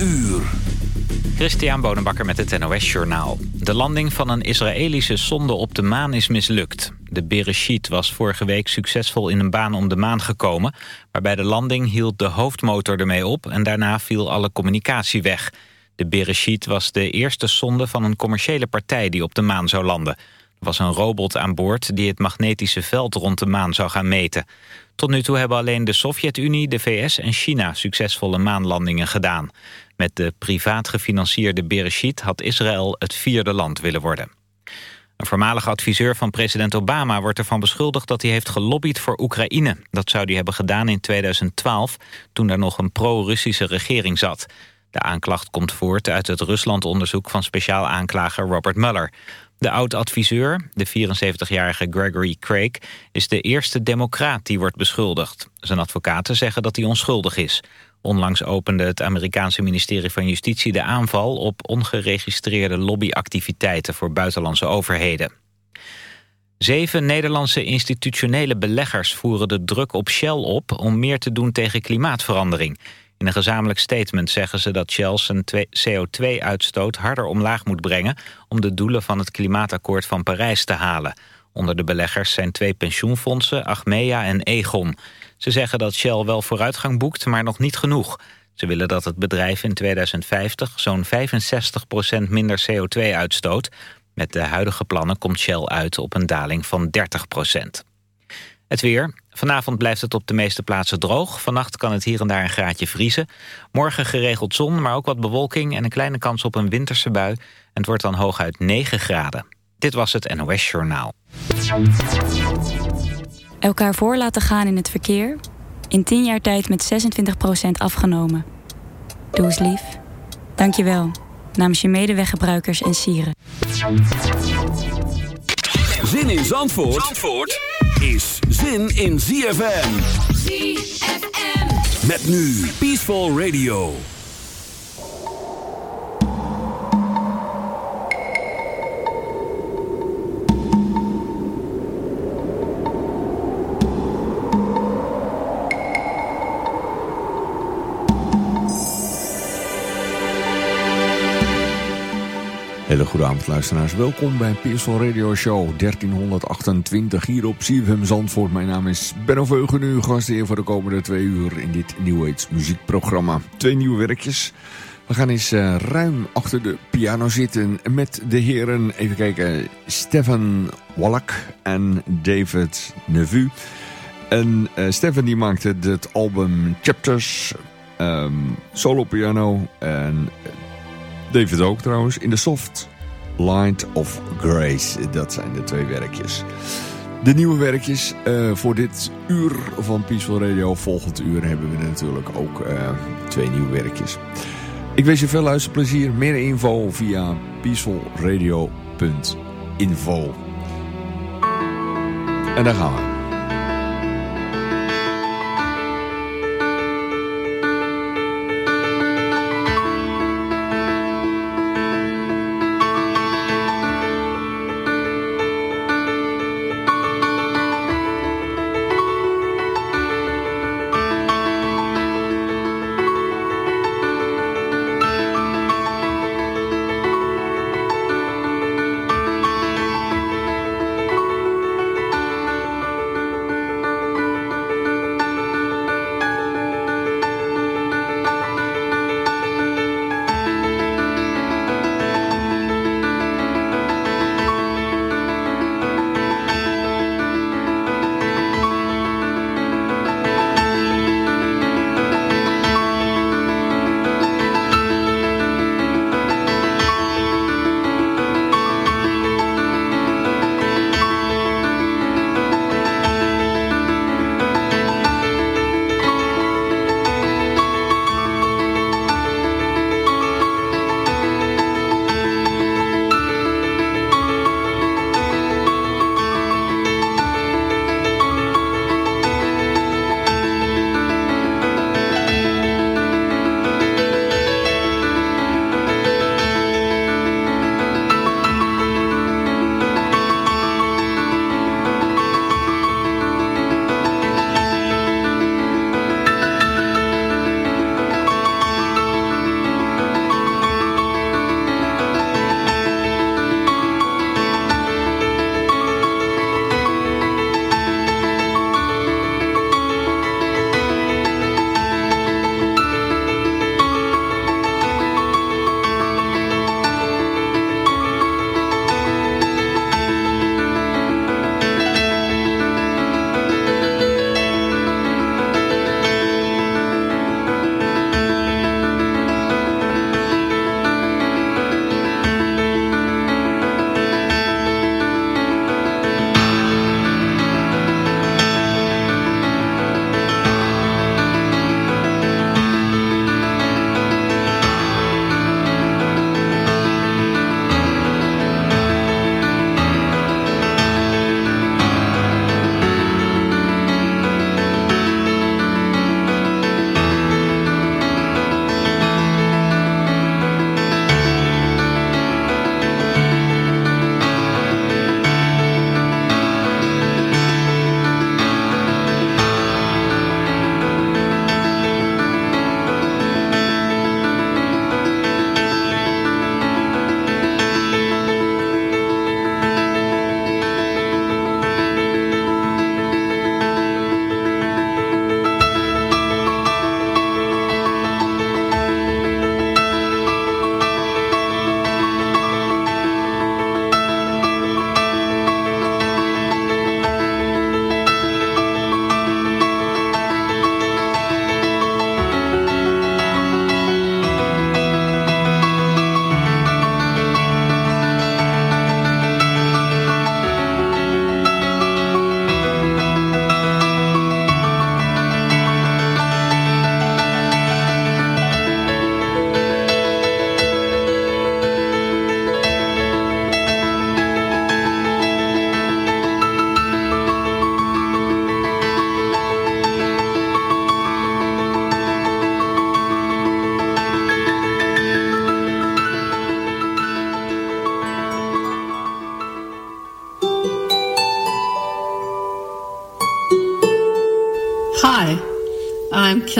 uur. Christian Bonenbakker met het NOS Journaal. De landing van een Israëlische sonde op de maan is mislukt. De Bereshit was vorige week succesvol in een baan om de maan gekomen... maar bij de landing hield de hoofdmotor ermee op... en daarna viel alle communicatie weg. De Bereshit was de eerste sonde van een commerciële partij... die op de maan zou landen. Er was een robot aan boord die het magnetische veld rond de maan zou gaan meten. Tot nu toe hebben alleen de Sovjet-Unie, de VS en China succesvolle maanlandingen gedaan. Met de privaat gefinancierde Bereshit had Israël het vierde land willen worden. Een voormalig adviseur van president Obama wordt ervan beschuldigd dat hij heeft gelobbyd voor Oekraïne. Dat zou hij hebben gedaan in 2012, toen er nog een pro-Russische regering zat. De aanklacht komt voort uit het Ruslandonderzoek van speciaal aanklager Robert Mueller. De oud-adviseur, de 74-jarige Gregory Craig, is de eerste democraat die wordt beschuldigd. Zijn advocaten zeggen dat hij onschuldig is. Onlangs opende het Amerikaanse ministerie van Justitie de aanval op ongeregistreerde lobbyactiviteiten voor buitenlandse overheden. Zeven Nederlandse institutionele beleggers voeren de druk op Shell op om meer te doen tegen klimaatverandering. In een gezamenlijk statement zeggen ze dat Shell zijn CO2-uitstoot harder omlaag moet brengen om de doelen van het klimaatakkoord van Parijs te halen. Onder de beleggers zijn twee pensioenfondsen, Achmea en Egon. Ze zeggen dat Shell wel vooruitgang boekt, maar nog niet genoeg. Ze willen dat het bedrijf in 2050 zo'n 65% minder CO2 uitstoot. Met de huidige plannen komt Shell uit op een daling van 30% Het weer. Vanavond blijft het op de meeste plaatsen droog. Vannacht kan het hier en daar een graadje vriezen. Morgen geregeld zon, maar ook wat bewolking... en een kleine kans op een winterse bui. En het wordt dan hooguit 9 graden. Dit was het NOS Journaal. Elkaar voor laten gaan in het verkeer. In 10 jaar tijd met 26% afgenomen. Doe eens lief. Dank je wel. Namens je medeweggebruikers en sieren. Zin in Zandvoort, Zandvoort is zin in ZFM. ZFM. Met nu Peaceful Radio. Hele goede avond luisteraars, welkom bij Peaceful Radio Show 1328 hier op CFM Zandvoort. Mijn naam is Benno Veugen, uw gastheer voor de komende twee uur in dit New Age muziekprogramma. Twee nieuwe werkjes. We gaan eens uh, ruim achter de piano zitten met de heren, even kijken, Stefan Wallach en David Nevu. En uh, Stefan die maakte het album Chapters, um, solo piano en... David ook trouwens, in de Soft Light of Grace. Dat zijn de twee werkjes. De nieuwe werkjes uh, voor dit uur van Peaceful Radio. Volgend uur hebben we natuurlijk ook uh, twee nieuwe werkjes. Ik wens je veel luisterplezier. Meer info via peacefulradio.info. En daar gaan we.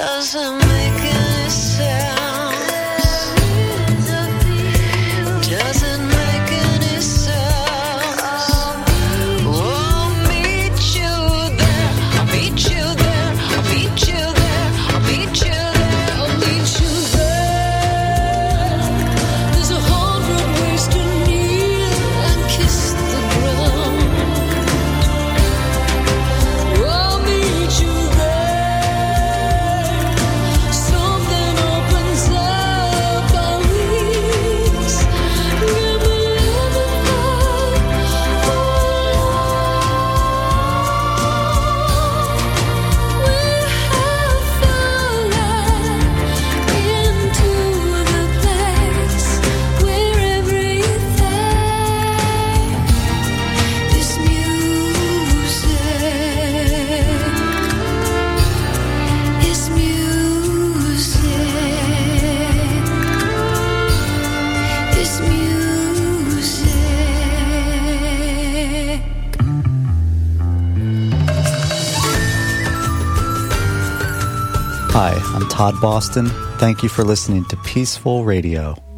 Doesn't make any sense Todd Boston. Thank you for listening to Peaceful Radio.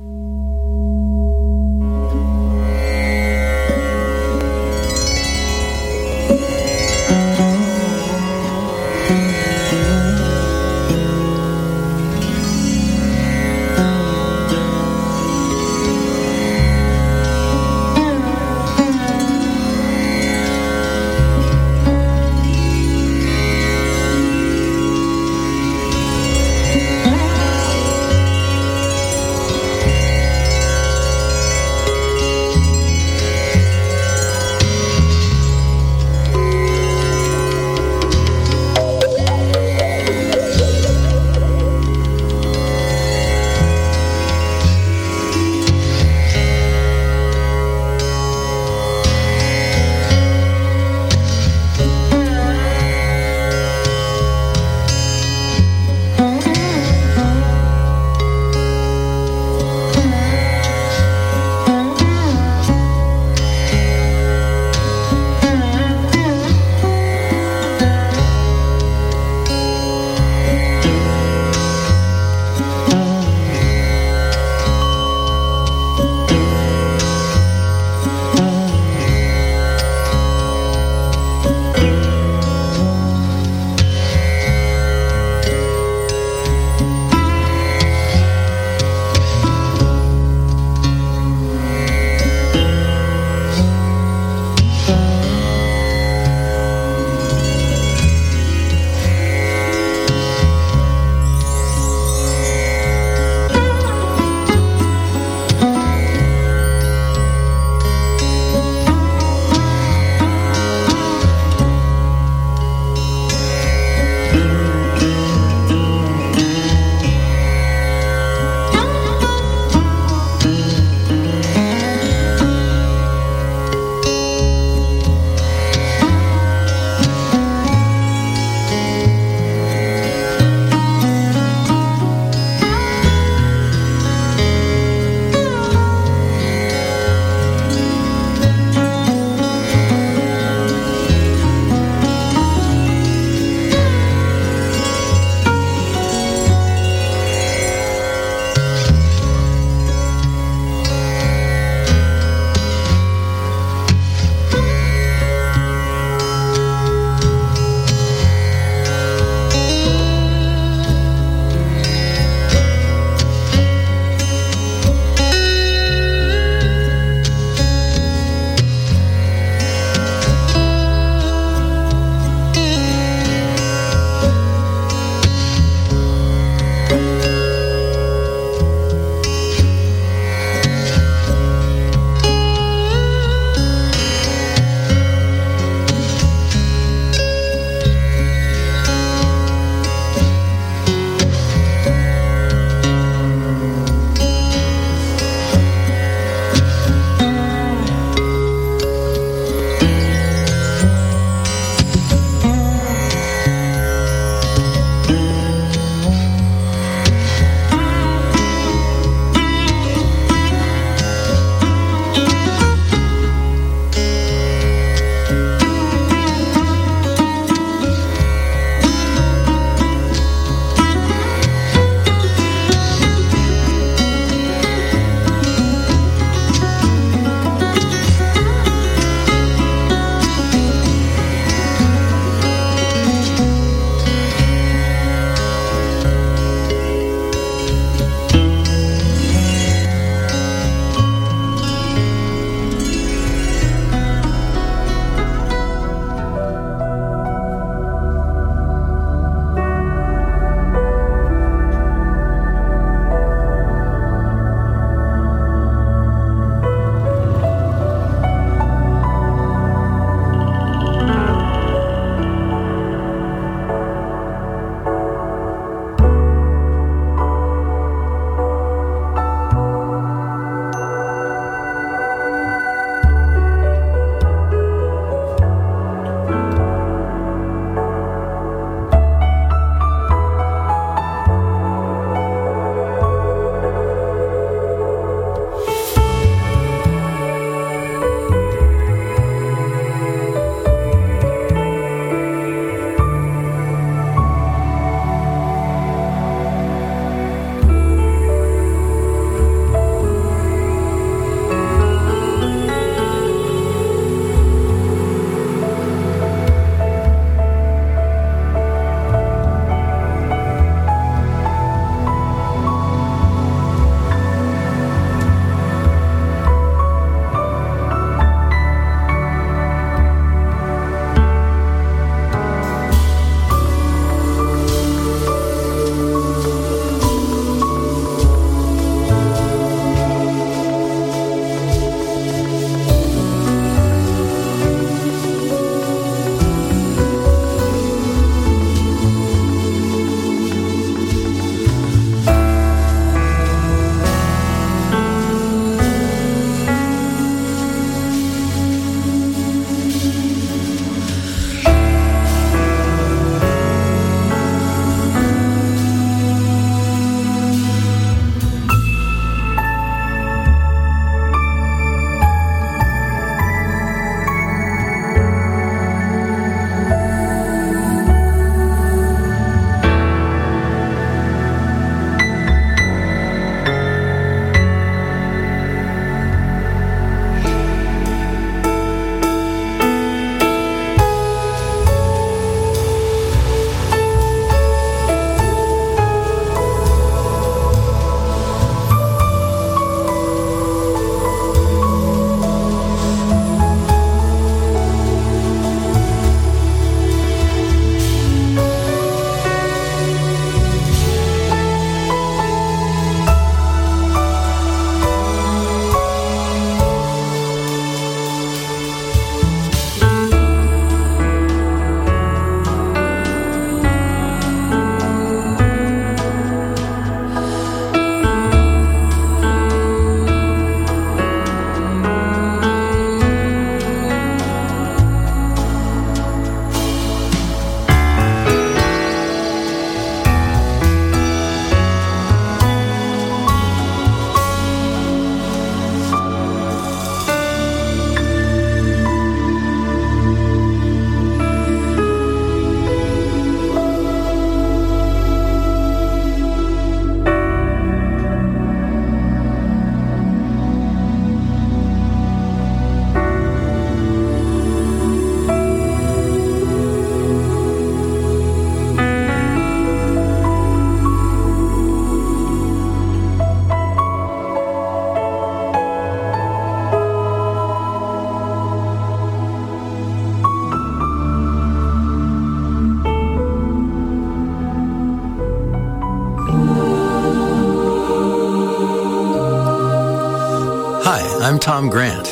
Tom Grant.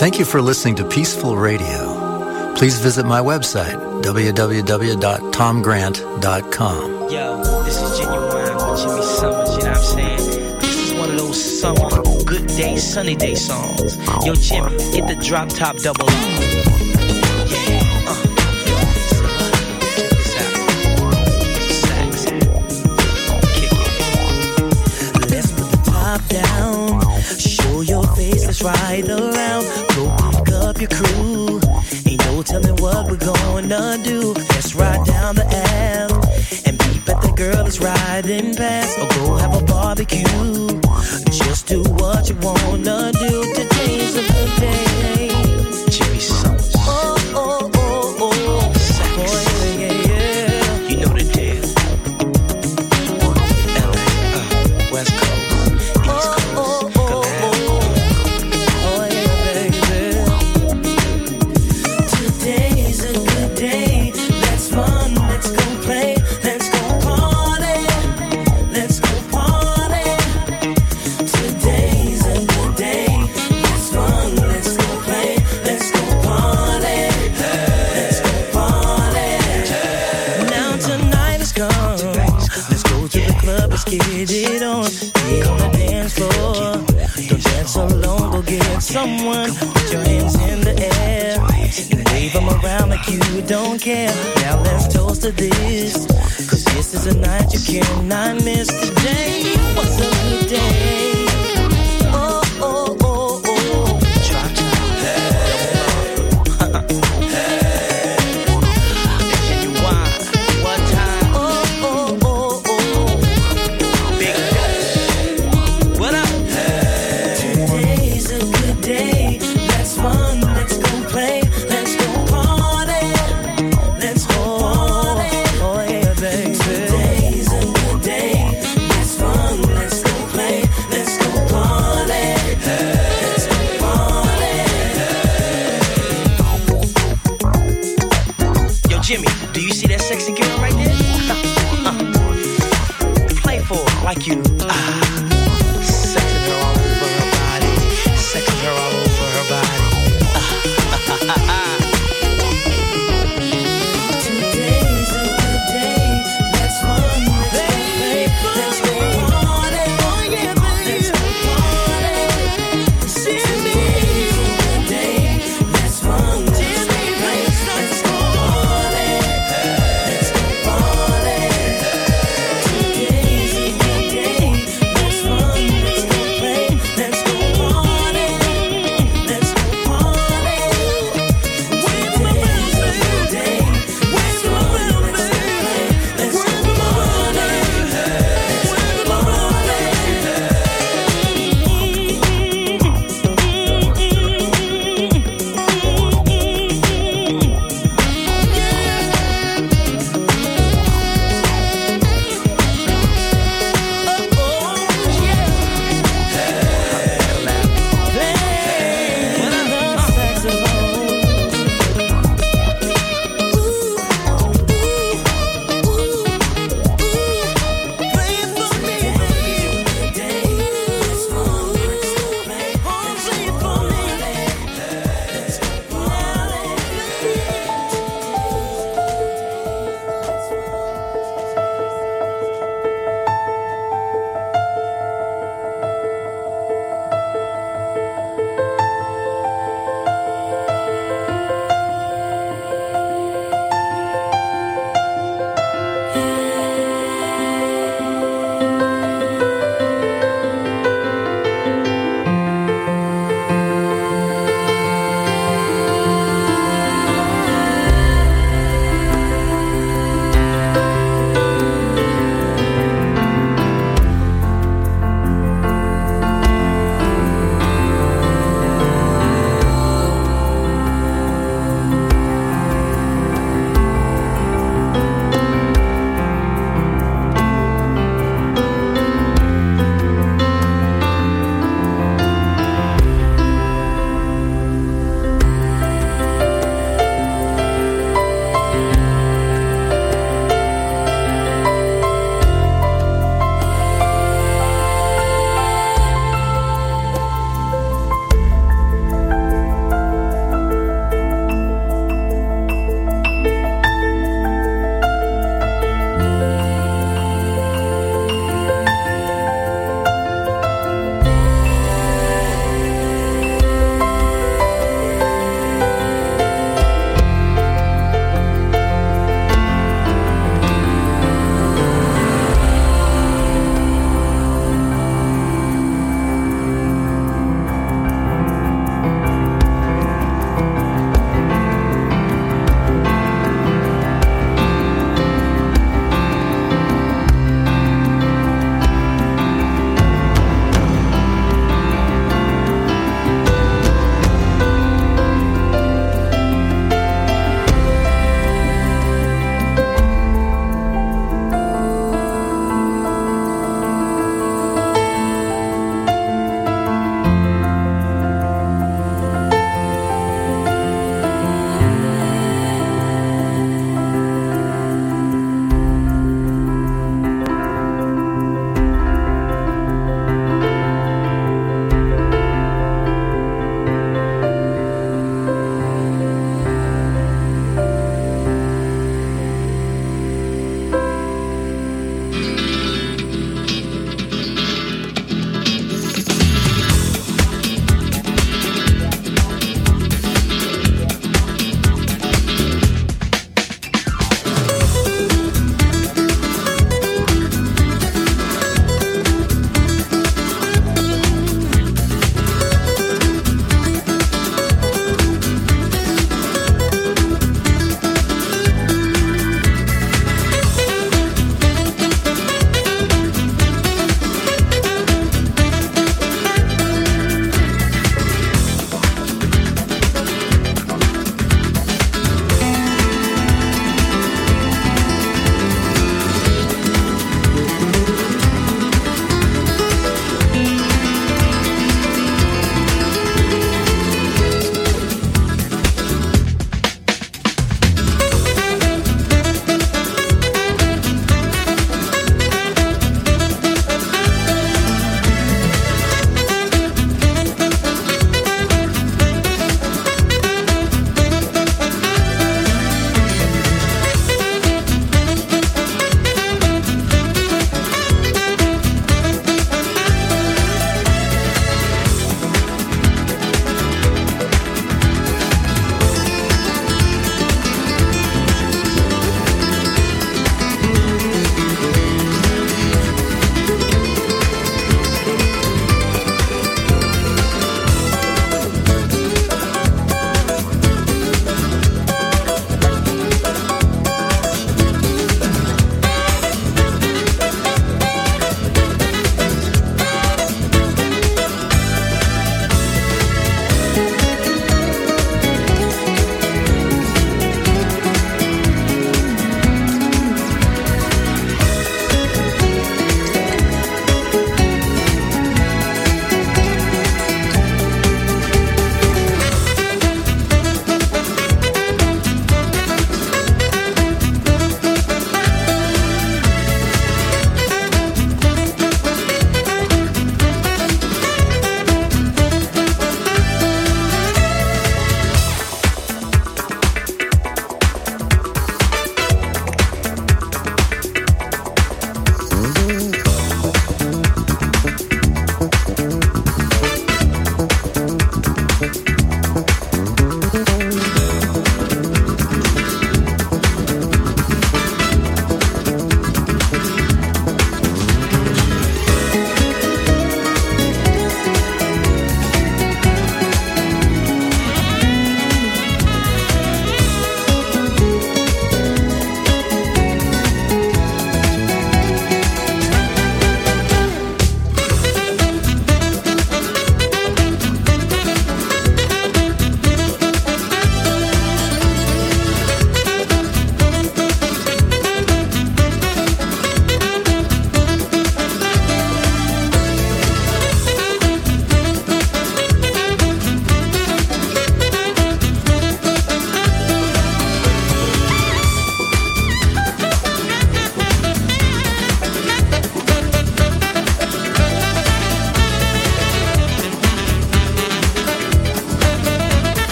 Thank you for listening to Peaceful Radio. Please visit my website, www.tomgrant.com. Yo, this is Genuine with Jimmy Summers, you know what I'm saying? This is one of those summer, good day, sunny day songs. Yo, Jimmy, get the drop top double on. Ride around. Go pick up your crew. Ain't no telling what we're gonna do. Let's ride down the aisle and peep at the girl that's riding past. Or go have a barbecue. Just do what you wanna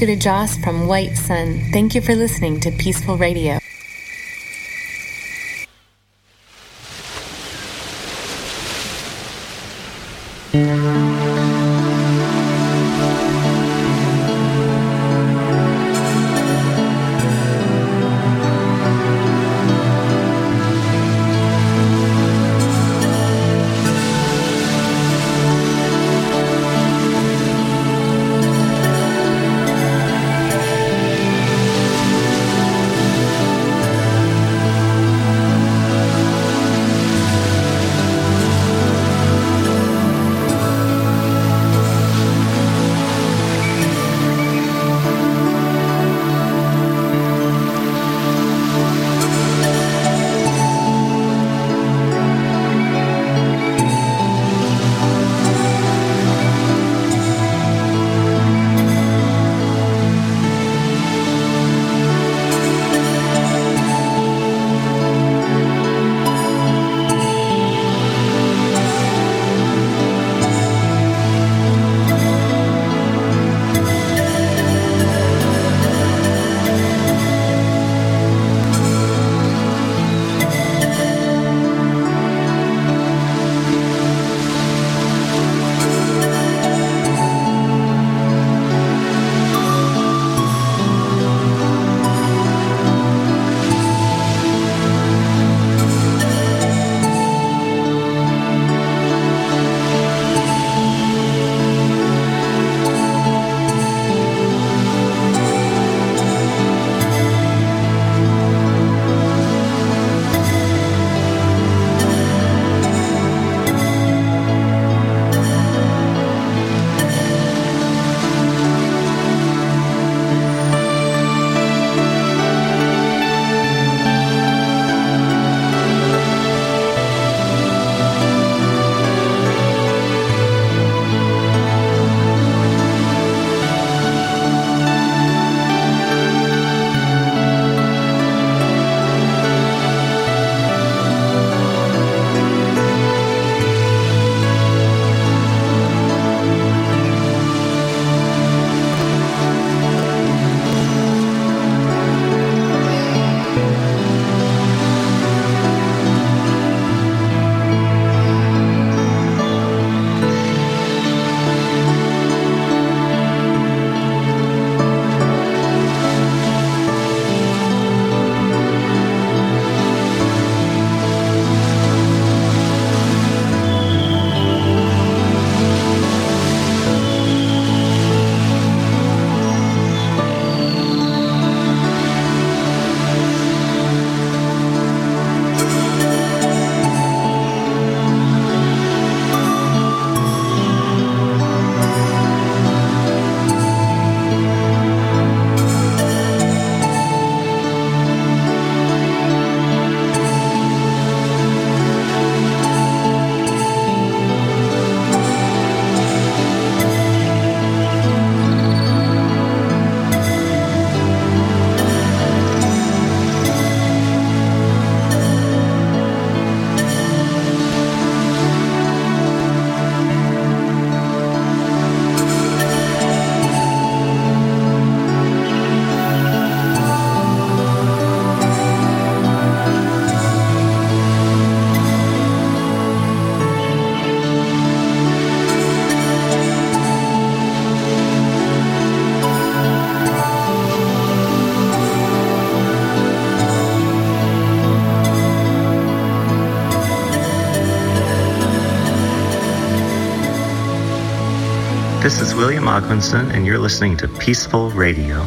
Guru Joss from White Sun. Thank you for listening to Peaceful Radio. This William Ogmanson, and you're listening to Peaceful Radio.